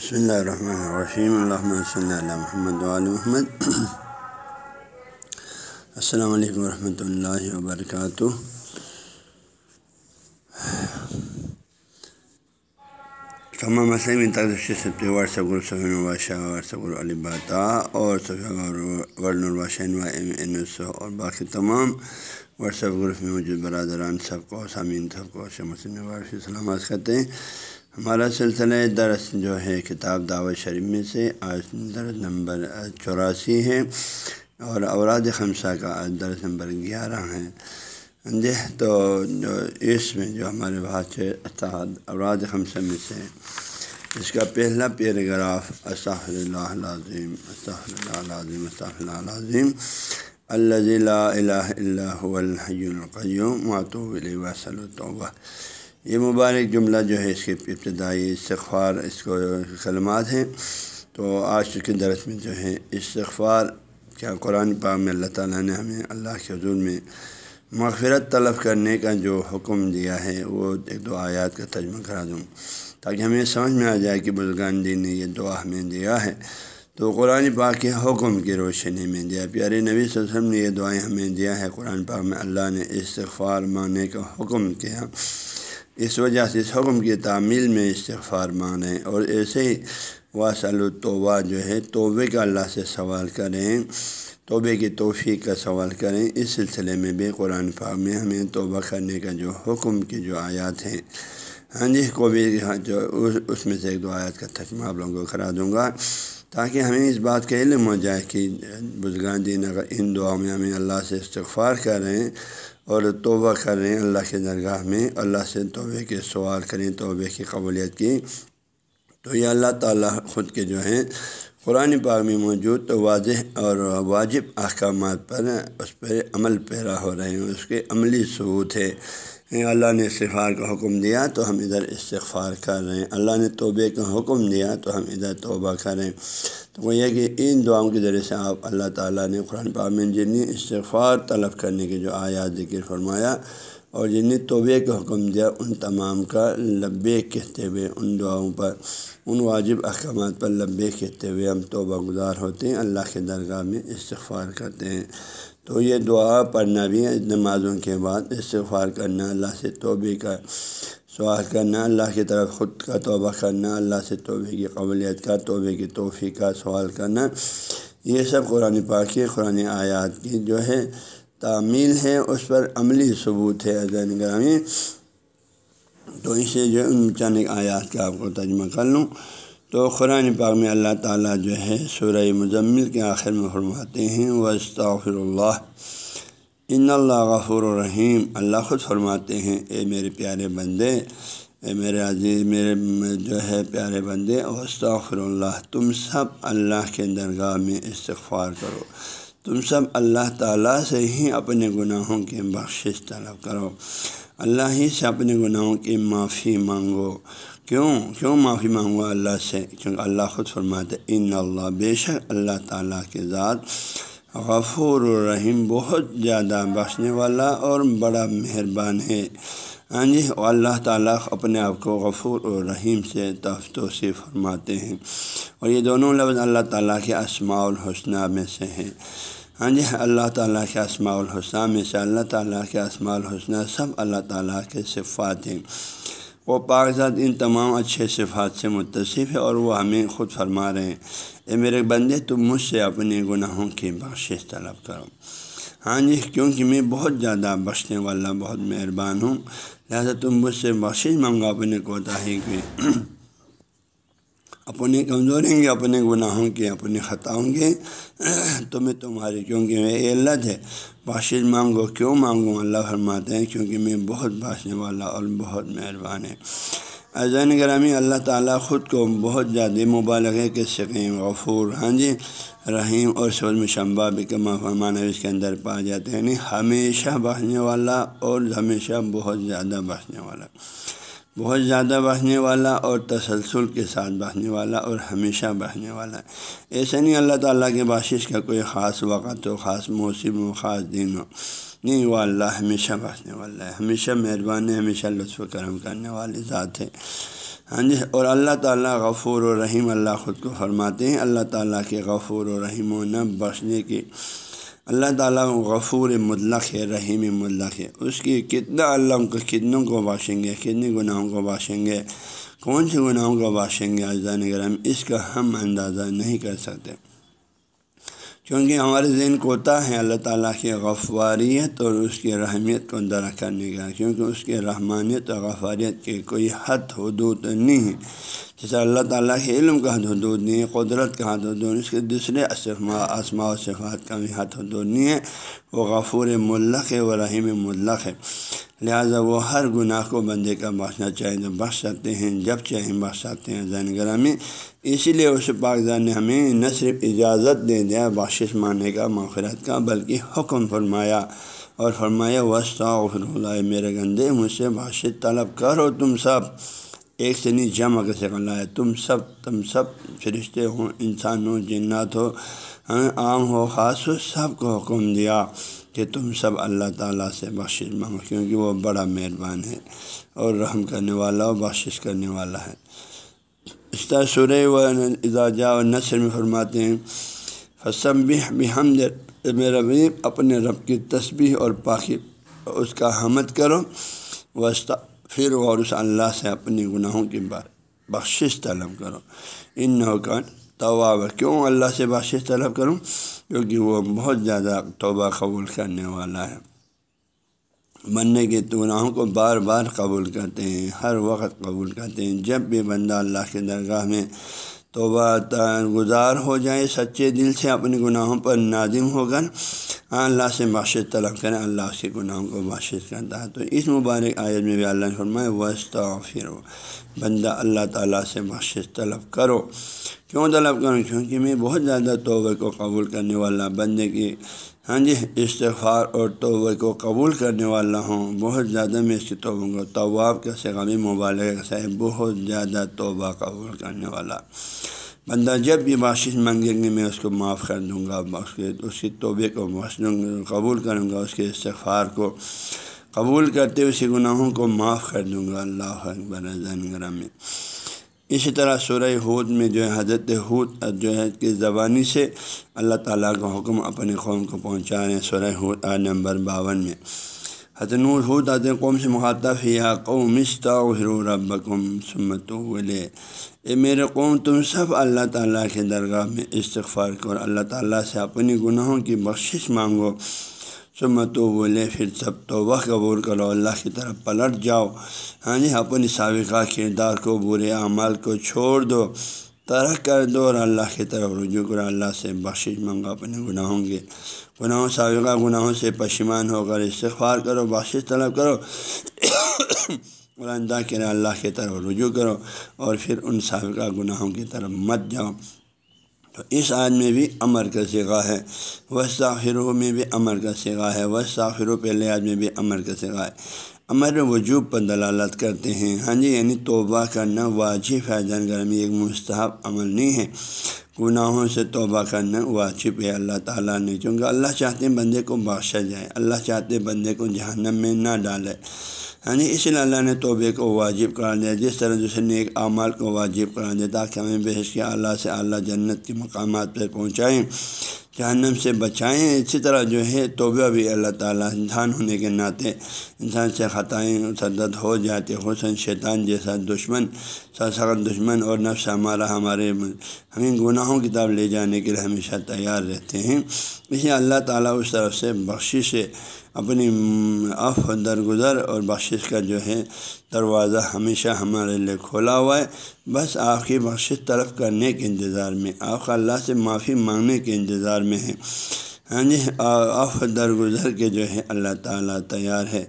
بسم اللہ الرحمن الرحیم الحمد صلی اللہ محمد محمد السلام علیکم ورحمۃ اللہ وبرکاتہ تمام مسئلہ تک واٹس ایپ گروپ صفی الباشہ واٹس ایپ گروپ علی باتا اور صفیہ ورن الباشین اور باقی تمام واٹس ایپ گروپ میں موجود برادران سب کو سامعین سب کو مسلم سلامت کرتے ہیں ہمارا سلسلہ درس جو ہے کتاب دعوت شریف میں سے آج درس نمبر چوراسی ہے اور اوراد خمسہ کا آج درس نمبر گیارہ ہے۔ جی تو جو اس میں جو ہمارے بات ہے اوراد خمسہ میں سے اس کا پہلا پیراگراف اصحر اللہ عظیم اصحر اللہ عظیم اصحر اللہ عظیم اللہ الہ اللہ الحی القیوم ماتو وسل توبہ۔ یہ مبارک جملہ جو ہے، اس کے ابتدائی استغفار، اس کو کلمات ہیں۔ تو آج کے درس میں جو ہے، استغفار کیا قرآن پاک میں اللہ تعالیٰ نے ہمیں اللہ کے حضور میں مغفرت طلب کرنے کا جو حکم دیا ہے، وہ ایک دو آیات کا ترجمہ کرا دوں۔ تاکہ ہمیں سمجھ میں آ جائے کہ بزرگان دین نے یہ دعا ہمیں دیا ہے۔ تو قرآن پاک کے حکم کی روشنی میں دیا۔ پیارے نبی صلی اللہ علیہ وسلم نے یہ دعائیں ہمیں دیا ہے۔ قرآن پاک میں اللہ نے استغفار ماننے کا حکم کیا۔ اس وجہ سے اس حکم کی تعمیل میں استغفار مانیں اور ایسے ہی واصل الطوبہ جو ہے، توبے کا اللہ سے سوال کریں، توبے کی توفیق کا سوال کریں، اس سلسلے میں بھی قرآن پاک میں ہمیں توبہ کرنے کا جو حکم کی جو آیات ہیں۔ ہاں جی کو بھی ہاں جو اس میں سے ایک دو آیات کا تجمہ آپ لوگوں کو کرا دوں گا تاکہ ہمیں اس بات کا علم ہو جائے کہ بزرگان دین اگر ان دعاؤں میں ہمیں اللہ سے استغفار کریں اور توبہ کریں اللہ کے درگاہ میں، اللہ سے توبے کے سوال کریں توبے کی قبولیت کی۔ تو یہ اللہ تعالیٰ خود کے جو ہیں قرآن پاک میں موجود تو واضح اور واجب احکامات پر اس پر عمل پیرا ہو رہے ہیں، اس کے عملی ثبوت ہے۔ اللہ نے استغفار کا حکم دیا تو ہم ادھر استغفار کر رہے ہیں۔ اللہ نے توبے کا حکم دیا تو ہم ادھر توبہ کریں تو وہ یہ کہ ان دعاؤں کے ذریعے سے آپ اللہ تعالیٰ نے قرآن پاک میں جنہیں استغفار طلب کرنے کے جو آیات ذکر فرمایا اور جنہیں توبے کا حکم دیا، ان تمام کا لبے کہتے ہوئے ان دعاؤں پر ان واجب احکامات پر لبے کہتے ہوئے ہم توبہ گزار ہوتے ہیں، اللہ کے درگاہ میں استغفار کرتے ہیں۔ تو یہ دعا پڑھنا بھی ہے، نمازوں کے بعد استغفار کرنا، اللہ سے توبے کا سوال کرنا، اللہ کی طرف خود کا توبہ کرنا، اللہ سے توبے کی قبولیت کا، توبے کی توفیق کا سوال کرنا۔ یہ سب قرآن پاک کی، قرآن آیات کی جو ہے تعمیل ہے، اس پر عملی ثبوت ہے۔ عظین گرامی تو اسے جو ان چند آیات کا آپ کو ترجمہ کر لوں۔ تو قرآن پاک میں اللہ تعالیٰ جو ہے سورہ مزمل کے آخر میں فرماتے ہیں و اللہ۔ ان اللہ غفور الرحیم اللہ خود فرماتے ہیں، اے میرے پیارے بندے، اے میرے عزیز، میرے جو ہے پیارے بندے و اللہ۔ تم سب اللہ کے درگاہ میں استغفار کرو۔ تم سب اللہ تعالیٰ سے ہی اپنے گناہوں کی بخشش طلب کرو۔ اللہ ہی سے اپنے گناہوں کی معافی مانگو۔ کیوں؟ کیوں معافی مانگو اللہ سے؟ کیونکہ اللہ خود فرماتے ان اللہ بے شک اللہ تعالیٰ کے ذات غفور الرحیم بہت زیادہ بخشنے والا اور بڑا مہربان ہے۔ ہاں جی اللہ تعالیٰ اپنے آپ کو غفور اور رحیم سے توصیف فرماتے ہیں۔ اور یہ دونوں لفظ اللہ تعالیٰ کے اسماع الحسنہ میں سے ہیں۔ ہاں جی اللہ تعالیٰ کے اسماع الحسنہ میں سے اللہ تعالیٰ کے اسماع الحسنہ سب اللہ تعالیٰ کے صفات ہیں۔ وہ پاکزات ان تمام اچھے صفات سے متصف ہے اور وہ ہمیں خود فرما رہے ہیں۔ اے میرے بندے، تم مجھ سے اپنے گناہوں کی بخشش طلب کرو۔ ہاں جی کیونکہ میں بہت زیادہ بخشنے والا، بہت مہربان ہوں۔ لہٰذا تم مجھ سے بخشش مانگو، اپنے کوتاہی کی اپنے کمزوریں گے، اپنے گناہوں کے اپنے خطاؤں گے۔ تو میں تمہاری کیونکہ میں علت ہے بخشش مانگو۔ کیوں مانگوں؟ اللہ فرماتے ہیں، کیونکہ میں بہت باشنے والا اور بہت مہربان ہے عزین گرامی اللہ تعالیٰ خود کو بہت زیادہ مبالغے کے شکیم، غفور ہاں جی رحیم اور سول مشمبہ بھی کما فرمانا اس کے اندر پا جاتے ہیں۔ یعنی ہمیشہ بہنے والا اور ہمیشہ بہت زیادہ بہنے والا۔ بہت زیادہ بہنے والا اور تسلسل کے ساتھ بہنے والا اور ہمیشہ بہنے والا ایسا نہیں اللہ تعالیٰ کے باشش کا کوئی خاص وقت ہو، خاص موسم ہو، خاص دن ہو۔ نہیں، وہ اللہ ہمیشہ بسنے والا ہے، ہمیشہ مہربان ہے، ہمیشہ لطف و کرم کرنے والی ذات ہے۔ ہاں جی اور اللہ تعالیٰ غفور و رحیم اللہ خود کو فرماتے ہیں۔ اللہ تعالیٰ کے غفور و رحیم و نہ بخشنے کی اللہ تعالیٰ غفور مطلق ہے، رحیم مطلق ہے۔ اس کی کتنا اللہ کو کتنوں کو باشیں گے، کتنے گناہوں کو باشیں گے، کون سے گناہوں کو باشیں گے اجزان کرم اس کا ہم اندازہ نہیں کر سکتے۔ کیونکہ ہمارے ذہن کوتا ہے اللہ تعالیٰ کی غفواریت اور اس کی رحمیت کو درخت کرنے کا، کیونکہ اس کے رحمانیت اور غفاریت کے کوئی حد حدود نہیں ہے۔ جیسے اللہ تعالیٰ کے علم کا حد حدود نہیں ہے، قدرت کا حد حدود اس کے دوسرے اسماء و صفات کا بھی حد حدود نہیں ہے۔ وہ غفور ملق ہے، وہ رحیم ملق ہے۔ لہٰذا وہ ہر گناہ کو بندے کا بخشنا چاہیے تو بخش سکتے ہیں، جب چاہیں بخش سکتے ہیں۔ زین گرامی اسی لیے اس پاکزان نے ہمیں نہ صرف اجازت دے دیا بخشش ماننے کا، مغفرت کا، بلکہ حکم فرمایا اور فرمایا وسطہ اللہ میرے گندے، مجھ سے بخش طلب کرو تم سب۔ ایک سے نہیں، جمع سے اللہ ہے۔ تم سب تم سب فرشتے ہوں، انسان ہو جنات ہو ہاں، عام ہو، خاص ہو، سب کو حکم دیا۔ کہ تم سب اللہ تعالیٰ سے بخش مانگو، کیونکہ وہ بڑا مہربان ہے اور رحم کرنے والا اور بخش کرنے والا ہے۔ اس طرح سورہ و اعزاجہ و نثر میں فرماتے ہیں فسم بھی ہم میرا بھی اپنے رب کی تسبیح اور پاکی اس کا حمد کرو۔ وسط پھر اور اس اللہ سے اپنی گناہوں کی بار بخشش طلب کرو۔ ان نوکان طواب کیوں اللہ سے بخشش طلب کروں، کیونکہ وہ بہت زیادہ توبہ قبول کرنے والا ہے۔ بننے کے گناہوں کو بار بار قبول کرتے ہیں، ہر وقت قبول کرتے ہیں۔ جب بھی بندہ اللہ کے درگاہ میں توبہ گزار ہو جائے، سچے دل سے اپنے گناہوں پر نادم ہو کر، اللہ سے بخشش طلب کریں اللہ اس کے گناہوں کو بخشش کرتا ہے۔ تو اس مبارک آیت میں بھی اللہ نے فرمائے وسطہ پھر بندہ اللہ تعالیٰ سے بخشش طلب کرو۔ کیوں طلب کروں؟ کیونکہ میں بہت زیادہ توبہ کو قبول کرنے والا بندے کی ہاں جی استغفار اور توبہ کو قبول کرنے والا ہوں۔ بہت زیادہ میں اس کی توبہ کو طواب کا سغمی مبالغ کا صاحب بہت زیادہ توبہ قبول کرنے والا۔ بندہ جب بھی باشش مانگیں گے میں اس کو معاف کر دوں گا، اس کے، اس کی توبے کو گا، قبول کروں گا، اس کے استغفار کو قبول کرتے اسی گناہوں کو معاف کر دوں گا۔ اللہ اکبر زین میں اسی طرح سورہ حود میں جو ہے، حضرت حود جو ہے کہ زبانی سے اللہ تعالیٰ کا حکم اپنے قوم کو پہنچا رہے ہیں سورہ حود نمبر باون میں۔ حضرت نور حود حضرت قوم سے مخاطب یا قوم ربکم سمت ولے اے میرے قوم، تم سب اللہ تعالیٰ کے درگاہ میں استغفار کرو اللہ تعالیٰ سے اپنی گناہوں کی بخشش مانگو۔ تو بولے، پھر سب توبہ قبول کرو، اللہ کی طرف پلٹ جاؤ۔ ہاں جی اپنی سابقہ کردار کو، برے اعمال کو چھوڑ دو، ترک کر دو اور اللہ کی طرف رجوع کرو۔ اللہ سے بخشش منگا اپنے گناہوں کے گناہوں، سابقہ گناہوں سے پشیمان ہو کر استغفار کرو، بخشش طلب کرو۔ اور اندہ کرے اللہ کی طرف رجوع کرو اور پھر ان سابقہ گناہوں کی طرف مت جاؤ۔ تو اس آج میں بھی امر کا سگا ہے۔ وہ ساخروں میں بھی امر کا سگا ہے۔ وہ پہلے آج میں بھی امر کا سگا ہے۔ امر وجوب پر دلالت کرتے ہیں۔ ہاں جی یعنی توبہ کرنا واجب ہے۔ جان گرمی ایک مستحب عمل نہیں ہے، گناہوں سے توبہ کرنا واجب ہے۔ اللہ تعالیٰ نے، چونکہ اللہ چاہتے ہیں بندے کو بادشاہ جائے۔ اللہ چاہتے بندے کو جہنم میں نہ ڈالے۔ ہاں جی اس لیے اللہ نے توبے کو واجب کرا دیا، جس طرح دوسرے نیک اعمال کو واجب کرا دیا، تاکہ ہمیں بحث کے اللہ سے اعلیٰ جنت کے مقامات پہ پہنچائیں۔ جہنم سے بچائیں۔ اسی طرح جو ہے توبہ بھی اللہ تعالیٰ انسان ہونے کے ناطے انسان سے خطائیں سدد ہو جاتے حسن شیطان جیسا دشمن سخت دشمن اور نفس ہمارا ہمارے ہمیں گناہوں کی طرف لے جانے کے لیے ہمیشہ تیار رہتے ہیں۔ اسی اللہ تعالیٰ اس طرف سے بخشی سے اپنی اف درگزر اور بخشش کا جو ہے دروازہ ہمیشہ ہمارے لیے کھولا ہوا ہے۔ بس آپ کی بخشش طرف کرنے کے انتظار میں، آپ اللہ سے معافی مانگنے کے انتظار میں ہے ہاں جی آف درگزر کے جو ہے اللہ تعالیٰ تیار ہے۔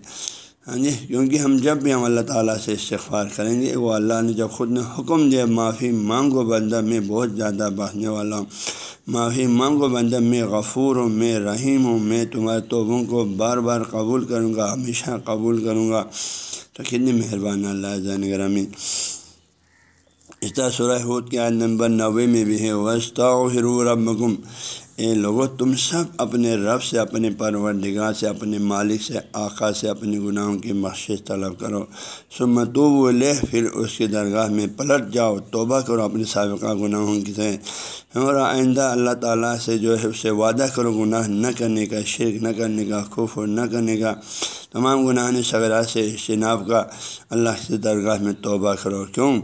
ہاں جی کیونکہ ہم جب بھی ہم اللہ تعالیٰ سے استغفار کریں گے، وہ اللہ نے جب خود نے حکم دیا، معافی مانگو بندہ، میں بہت زیادہ بانٹنے والا ہوں۔ معافی مانگو بندہ، میں غفور ہوں، میں رحیم ہوں، میں تمہارے توبوں کو بار بار قبول کروں گا، ہمیشہ قبول کروں گا۔ تو کتنی مہربان اللہ زین گرامی اس طرح سورہ حود کے آج نمبر نوے میں بھی ہے وسطی ربکم اے لوگو، تم سب اپنے رب سے، اپنے پروردگار سے، اپنے مالک سے، آقا سے، اپنے گناہوں کی بخشش طلب کرو۔ سمتوب لے پھر اس کی درگاہ میں پلٹ جاؤ۔ توبہ کرو اپنے سابقہ گناہوں کی سے اور آئندہ اللہ تعالیٰ سے جو ہے، اسے وعدہ کرو، گناہ نہ کرنے کا، شرک نہ کرنے کا خوف نہ کرنے کا۔ تمام گناہ نے سے اجتناب کا۔ اللہ سے درگاہ میں توبہ کرو۔ کیوں؟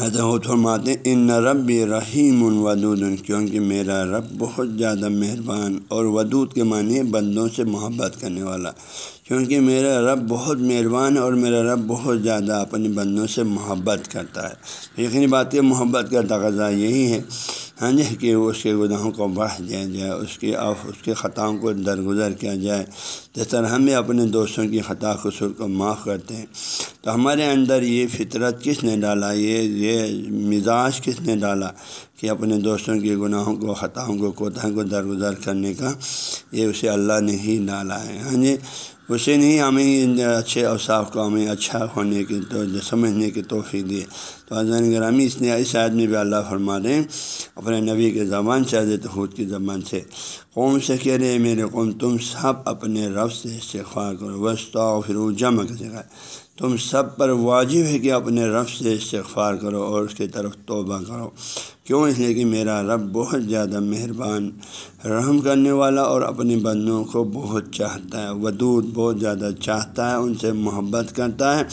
حضرت فرماتے ان رب رحیم ودود کیونکہ میرا رب بہت زیادہ مہربان اور ودود کے معنی بندوں سے محبت کرنے والا۔ کیونکہ میرا رب بہت مہربان ہے اور میرا رب بہت زیادہ اپنے بندوں سے محبت کرتا ہے۔ یقینی بات یہ، محبت کا تقاضا یہی ہے ہاں جی کہ اس کے گناہوں کو بڑھ دیا جائے، اس کی آف، اس کے خطاؤں کو درگزر کیا جائے۔ جس طرح ہم بھی اپنے دوستوں کی خطا قصور کو معاف کرتے ہیں۔ تو ہمارے اندر یہ فطرت کس نے ڈالا؟ یہ یہ مزاج کس نے ڈالا کہ اپنے دوستوں کے گناہوں کو، خطاؤں کو، کوتاہوں کو درگزر کرنے کا یہ اسے اللہ نے ہی ڈالا ہے؟ ہاں جی اسے نہیں، ہمیں اچھے اوصاف کو ہمیں اچھا ہونے کی تو سمجھنے کی توفیق دی تو حضرت گرامی اس نے اس آدمی بھی اللہ فرما دیں اپنے نبی کے زبان سے، حضرت خود کی زبان سے، قوم سے کہہ رہے میرے قوم تم سب اپنے رب سے استغفار کرو وسطہ پھر وہ جمع کر تم سب پر واجب ہے کہ اپنے رب سے استغفار کرو اور اس کی طرف توبہ کرو۔ کیوں؟ اس لیے کہ میرا رب بہت زیادہ مہربان، رحم کرنے والا اور اپنی بندوں کو بہت چاہتا ہے۔ ودود بہت زیادہ چاہتا ہے، ان سے محبت کرتا ہے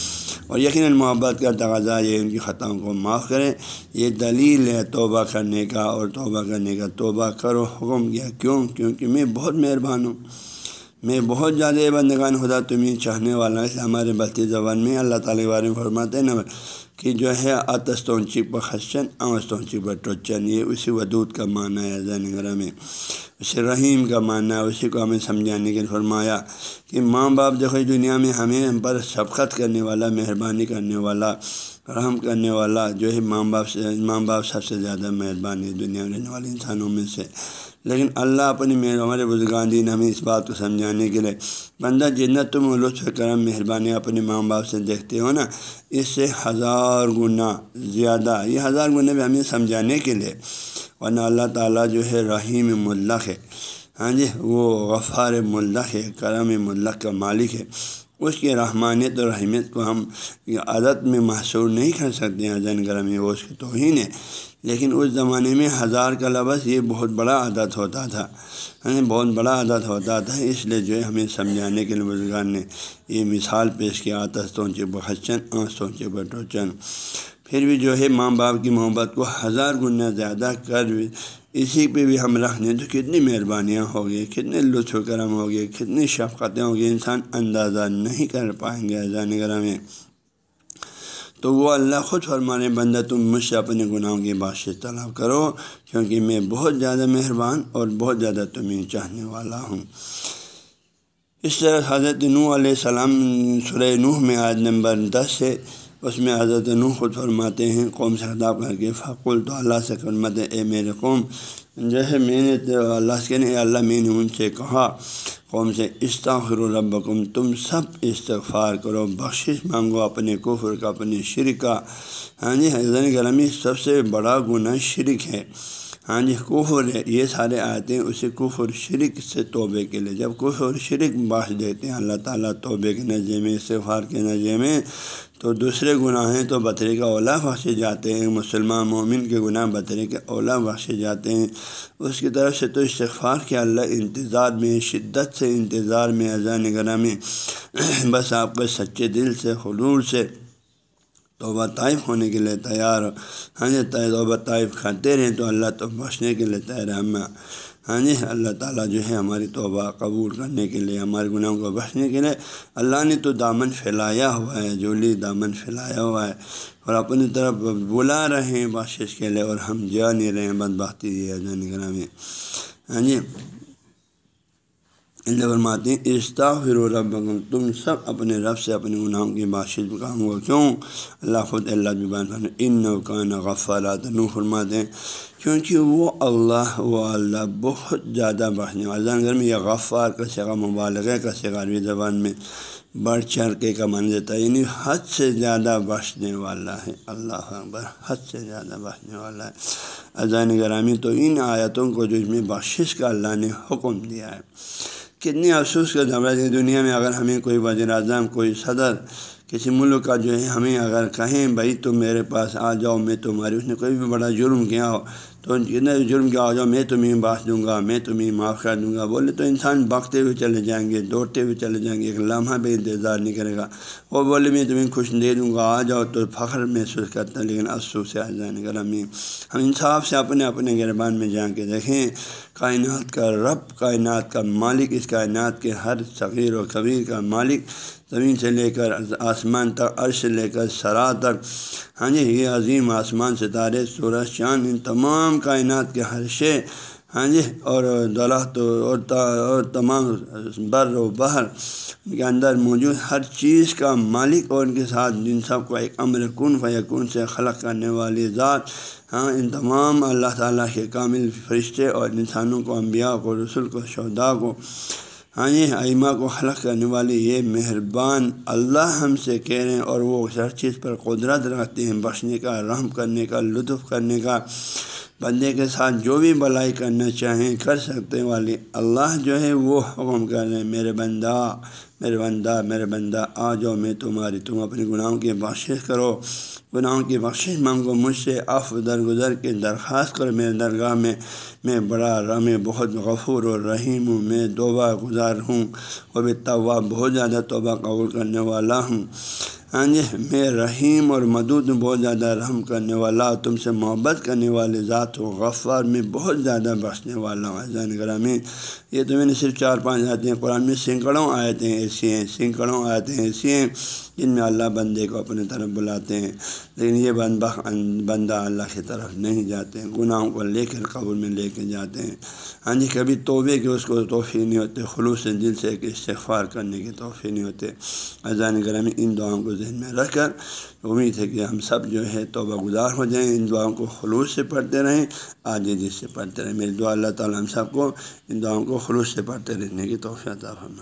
اور یقیناً محبت کا تقاضا یہ ان کی خطاؤں کو معاف کرے۔ یہ دلیل ہے توبہ کرنے کا اور توبہ کرنے کا توبہ کرو حکم کیا۔ کیوں؟ کیونکہ میں بہت مہربان ہوں۔ میں بہت زیادہ بندگان خدا تمہیں چاہنے والا ہے ہمارے بلتی زبان میں اللہ تعالیٰ کے بارے میں فرماتے ہیں کہ جو ہے آتستونچی پر خشن اوستونچی پر ٹوچن، یہ اسی ودود کا معنی ہے، زین گرہ میں۔ اسے رحیم کا معنی ہے، اسی کو ہمیں سمجھانے کے فرمایا کہ ماں باپ دیکھو دنیا میں ہمیں ہم پر شفقت کرنے والا، مہربانی کرنے والا، رحم کرنے والا جو ہے ماں باپ سے، ماں باپ سب سے زیادہ مہربانی دنیا میں رہنے والے انسانوں میں سے۔ لیکن اللہ اپنی ہمارے بزرگان دین ہمیں اس بات کو سمجھانے کے لیے، بندہ جتنا تم لطف کرم، مہربانی اپنے ماں باپ سے دیکھتے ہو نا، اس سے ہزار گنا زیادہ، یہ ہزار گنا بھی ہمیں سمجھانے کے لیے۔ ورنہ اللہ تعالیٰ جو ہے رحیم ملک ہے۔ ہاں جی وہ غفار ملک ہے، کرم ملک کا مالک ہے۔ اس کی رحمانیت اور رحمیت کو ہم عادت میں محسور نہیں کر سکتے ہیں زین گرم وہ اس کی توہین ہے۔ لیکن اس زمانے میں ہزار کا لفظ یہ بہت بڑا عادت ہوتا تھا۔ یعنی بہت بڑا عادت ہوتا تھا، اس لیے جو ہے ہمیں سمجھانے کے لیے بزرگان نے یہ مثال پیش کیا آتستوں کے بخشن آنستوں کے بٹوچن پھر بھی جو ہے ماں باپ کی محبت کو ہزار گنا زیادہ کر اسی پہ بھی ہم رکھ دیں تو کتنی مہربانیاں ہو گئی کتنے لطف و کرم ہو گئے کتنی شفقتیں ہوں گی انسان اندازہ نہیں کر پائیں گے ایزان میں تو وہ اللہ خود فرمانے، بندہ تم مجھ سے اپنے گناہوں کی بادش طلب کرو، کیونکہ میں بہت زیادہ مہربان اور بہت زیادہ تمہیں چاہنے والا ہوں۔ اس طرح حضرت نوح علیہ السلام سورہ نوح میں آج نمبر دس ہے اس میں حضرت نوح خود فرماتے ہیں، قوم سے خطاب کر کے فقول تو اللہ سے فرمت اے میرے قوم۔ جو ہے، میں نے تو اللہ سے اے اللہ، میں نے ان سے کہا، قوم سے استغفر ربکم، تم سب استغفار کرو، بخشش مانگو اپنے کفر کا، اپنے شرک کا۔ ہاں جی حضرت گرامی سب سے بڑا گناہ شرک ہے۔ ہاں جی کفر ہے، یہ سارے آتے ہیں اسے کفر، شرک سے توبے کے لیے، جب کفر شرک بخش دیتے ہیں، اللہ تعالیٰ توبے کے نظر میں، استغفار کے نظر میں، تو دوسرے گناہ ہیں تو بطری کا اولا بخشے جاتے ہیں، مسلمان مومن کے گناہ بطری کے اولا بخشے جاتے ہیں۔ اس کی طرف سے تو استغفار کے اللہ انتظار میں، شدت سے انتظار میں، اذان نگرہ میں، بس آپ کو سچے دل سے حلور سے توبہ طائف ہونے کے لیے تیار ہاں جی توبہ طائف کھاتے رہیں تو اللہ تو بخشنے کے لیے تیار ہے ہم ہاں جی اللہ تعالیٰ جو ہے ہماری توبہ قبول کرنے کے لیے، ہمارے گناہوں کو بچنے کے لیے اللہ نے تو دامن پھیلایا ہوا ہے، جولی دامن پھیلایا ہوا ہے۔ اور اپنی طرف بلا رہے ہیں بخش کے لیے اور ہم جا نہیں رہے ہیں بد بختی ہے جان میں۔ ہاں جی فرماتے ہیں استغفر رب تم سب اپنے رب سے اپنے گناہوں کی باشد کام ہو کیوں؟ اللہ خود اللہ جبان ان کا غفارات نو فرماتے ہیں کیونکہ وہ اللہ و اللہ بہت زیادہ بڑھنے والا گھر میں یہ غفار کا سگا مبالغ کا سگا عربی زبان میں بڑھ چڑھ کے کا مان دیتا ہے۔ یعنی حد سے زیادہ بخشنے والا ہے۔ اللہ اکبر، حد سے زیادہ بخشنے والا ہے۔ اذان گرامی تو ان آیتوں کو جو اس میں بخشش کا اللہ نے حکم دیا ہے۔ کتنی افسوس کا دورہ ہے دنیا میں اگر ہمیں کوئی وزیر اعظم، کوئی صدر کسی جی ملک کا جو ہے ہمیں اگر کہیں بھائی تم میرے پاس آ جاؤ، میں تمہاری اس نے کوئی بھی بڑا جرم کیا ہو تو جتنا جرم کیا ہو جاؤ میں تمہیں باس دوں گا، میں تمہیں معاف کر دوں گا۔ بولے تو انسان بکتے ہوئے چلے جائیں گے، دوڑتے ہوئے چلے جائیں گے، ایک لمحہ بھی انتظار نہیں کرے گا۔ وہ بولے میں تمہیں خوش دے دوں گا، آ جاؤ تو فخر محسوس کرتا ہے لیکن افسوس سے آ جانے ہم انصاف سے اپنے اپنے گربان میں جا کے دیکھیں، کائنات کا رب، کائنات کا مالک، اس کائنات کے ہر صغیر و کبیر کا مالک، زمین سے لے کر آسمان تک، عرش سے لے کر سرا تک۔ ہاں جی یہ عظیم آسمان ستارے، سورج، چاند، ان تمام کائنات کے ہر شے ہاں جی اور دولت اور تمام بر و بحر کے اندر موجود ہر چیز کا مالک، اور ان کے ساتھ جن سب کو ایک امر کن فیکن سے خلق کرنے والی ذات ہاں ان تمام اللہ تعالیٰ کے کامل فرشتے اور انسانوں کو، انبیاء کو، رسول کو شہدا کو ہاں جی ائمہ کو خلق کرنے والی یہ مہربان اللہ ہم سے کہہ رہے ہیں، اور وہ ہر چیز پر قدرت رکھتے ہیں، بخشنے کا، رحم کرنے کا، لطف کرنے کا۔ بندے کے ساتھ جو بھی بلائی کرنا چاہیں کر سکتے والی اللہ جو ہے وہ حکم کر رہے ہیں، میرے بندہ میرے بندہ میرے بندہ، آ جاؤ، میں تمہاری، تم اپنے گناہوں کی بخشش کرو۔ گناہوں کی بخشش مانگو مجھ سے آف درگزر کے درخواست کرو۔ میرے درگاہ میں میں بڑا رم بہت غفور و رحیم ہوں۔ میں توبہ گزار ہوں وہ بھی طوبہ بہت زیادہ توبہ قبول کرنے والا ہوں۔ ہاں جی میں رحیم اور مدود بہت زیادہ رحم کرنے والا تم سے محبت کرنے والے ذات ہو غفار میں بہت زیادہ بخشنے والا ہوں۔ زین گرامی یہ تو میں نے صرف چار پانچ آتے ہیں قرآن میں سینکڑوں آیتیں ایسی ہیں، سینکڑوں آیتیں ایسی ہیں جن میں اللہ بندے کو اپنے طرف بلاتے ہیں۔ لیکن یہ بند بندہ اللہ کی طرف نہیں جاتے ہیں، گناہوں کو لے کر قبول میں لے کے جاتے ہیں۔ ہاں جی کبھی توبے کے اس کو توفیع نہیں ہوتے، خلوص دل سے ایک استغفار کرنے کی توفیع نہیں ہوتے۔ اذان گرامی ان دعاؤں کو ذہن میں رکھ کر امید ہے کہ ہم سب جو ہے توبہ گزار ہو جائیں، ان دعاؤں کو خلوص سے پڑھتے رہیں آج سے پڑھتے رہیں۔ میری دعا اللہ تعالیٰ ہم سب کو ان دعاؤں کو خلوص سے پڑھتے رہنے کی توفیع میں